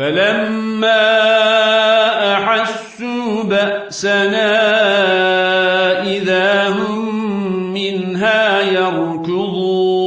فلما أحسوا بأسنا إذا هم منها يركضون.